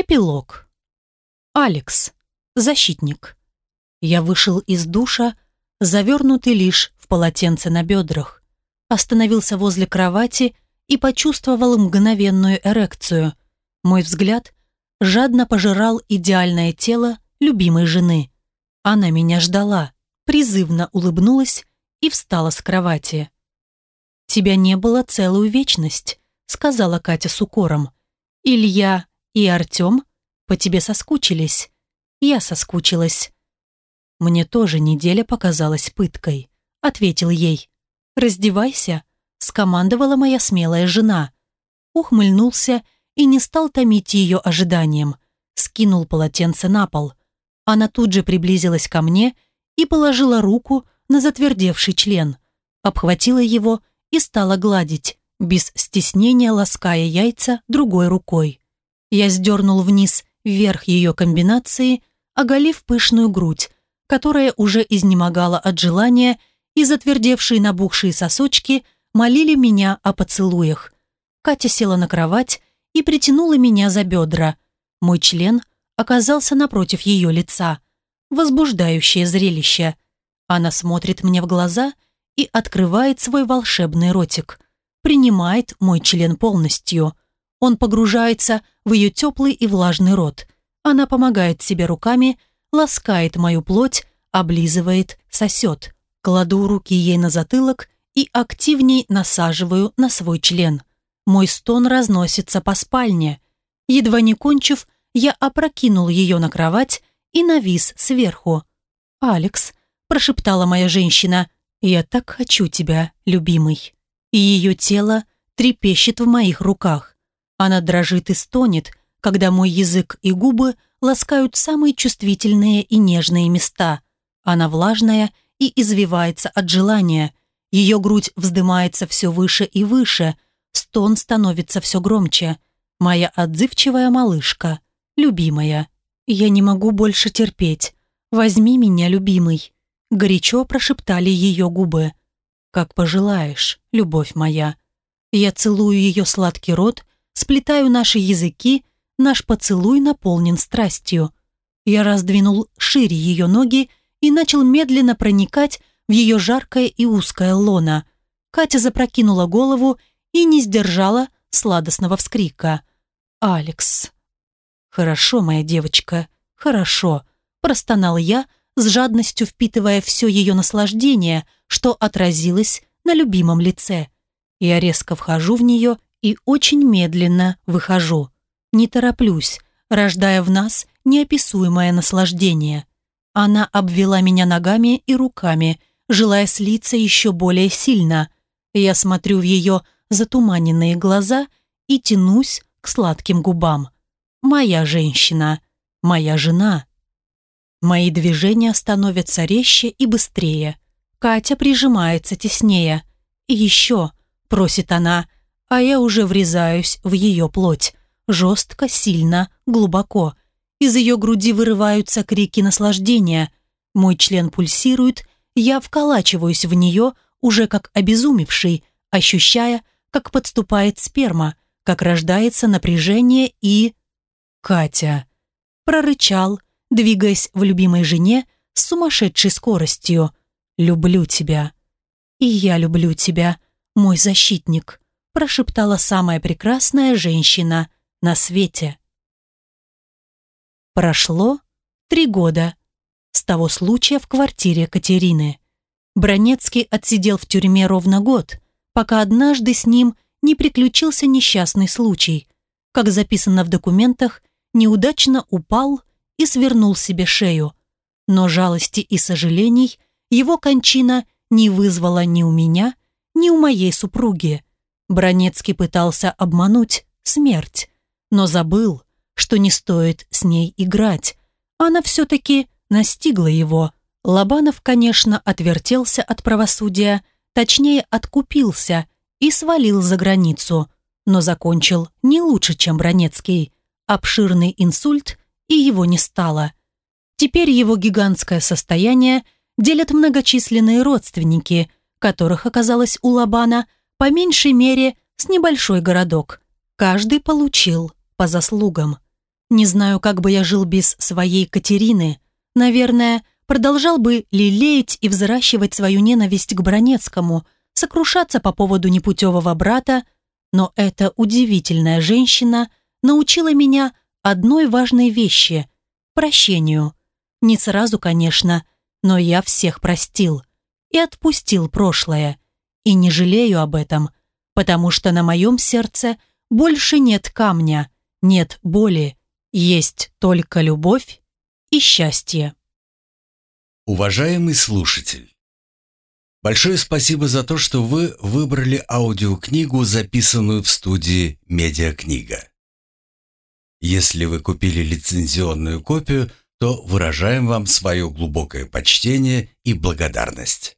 Эпилог. Алекс. Защитник. Я вышел из душа, завернутый лишь в полотенце на бедрах. Остановился возле кровати и почувствовал мгновенную эрекцию. Мой взгляд жадно пожирал идеальное тело любимой жены. Она меня ждала, призывно улыбнулась и встала с кровати. «Тебя не было целую вечность», — сказала Катя с укором. «Илья и Артем по тебе соскучились. Я соскучилась». «Мне тоже неделя показалась пыткой», — ответил ей. «Раздевайся», — скомандовала моя смелая жена. Ухмыльнулся и не стал томить ее ожиданием. Скинул полотенце на пол. Она тут же приблизилась ко мне и положила руку на затвердевший член, обхватила его и стала гладить, без стеснения лаская яйца другой рукой. Я сдернул вниз вверх ее комбинации, оголив пышную грудь, которая уже изнемогала от желания, и затвердевшие набухшие сосочки молили меня о поцелуях. Катя села на кровать и притянула меня за бедра. Мой член оказался напротив ее лица. Возбуждающее зрелище. Она смотрит мне в глаза и открывает свой волшебный ротик. Принимает мой член полностью. Он погружается в ее теплый и влажный рот. Она помогает себе руками, ласкает мою плоть, облизывает, сосет. Кладу руки ей на затылок и активней насаживаю на свой член. Мой стон разносится по спальне. Едва не кончив, я опрокинул ее на кровать и навис сверху. «Алекс», – прошептала моя женщина, – «я так хочу тебя, любимый». И ее тело трепещет в моих руках. Она дрожит и стонет, когда мой язык и губы ласкают самые чувствительные и нежные места. Она влажная и извивается от желания. Ее грудь вздымается все выше и выше, стон становится все громче. Моя отзывчивая малышка, любимая. Я не могу больше терпеть. Возьми меня, любимый. Горячо прошептали ее губы. Как пожелаешь, любовь моя. Я целую ее сладкий рот, сплетаю наши языки, наш поцелуй наполнен страстью. Я раздвинул шире ее ноги и начал медленно проникать в ее жаркое и узкое лоно. Катя запрокинула голову и не сдержала сладостного вскрика. «Алекс!» «Хорошо, моя девочка, хорошо», – простонал я, с жадностью впитывая все ее наслаждение, что отразилось на любимом лице. Я резко вхожу в нее и очень медленно выхожу. Не тороплюсь, рождая в нас неописуемое наслаждение. Она обвела меня ногами и руками, желая слиться еще более сильно. Я смотрю в ее затуманенные глаза и тянусь к сладким губам. Моя женщина, моя жена. Мои движения становятся резче и быстрее. Катя прижимается теснее. «И еще», — просит она, а я уже врезаюсь в ее плоть. Жестко, сильно, глубоко. Из ее груди вырываются крики наслаждения. Мой член пульсирует, я вколачиваюсь в нее, уже как обезумевший, ощущая, как подступает сперма, как рождается напряжение и... Катя. Прорычал, двигаясь в любимой жене с сумасшедшей скоростью. «Люблю тебя». «И я люблю тебя, мой защитник», прошептала самая прекрасная женщина на свете. Прошло три года с того случая в квартире Катерины. Бронецкий отсидел в тюрьме ровно год, пока однажды с ним не приключился несчастный случай. Как записано в документах, неудачно упал и свернул себе шею. Но жалости и сожалений его кончина не вызвала ни у меня, ни у моей супруги. Бронецкий пытался обмануть смерть, но забыл, что не стоит с ней играть. Она все-таки настигла его. Лобанов, конечно, отвертелся от правосудия, точнее, откупился и свалил за границу, но закончил не лучше, чем Бронецкий. Обширный инсульт, и его не стало. Теперь его гигантское состояние делят многочисленные родственники, которых оказалось у Лобана – по меньшей мере с небольшой городок. Каждый получил по заслугам. Не знаю, как бы я жил без своей Катерины. Наверное, продолжал бы лелеять и взращивать свою ненависть к Бронецкому, сокрушаться по поводу непутевого брата, но эта удивительная женщина научила меня одной важной вещи – прощению. Не сразу, конечно, но я всех простил и отпустил прошлое. И не жалею об этом, потому что на моем сердце больше нет камня, нет боли, есть только любовь и счастье. Уважаемый слушатель, большое спасибо за то, что вы выбрали аудиокнигу, записанную в студии «Медиакнига». Если вы купили лицензионную копию, то выражаем вам свое глубокое почтение и благодарность.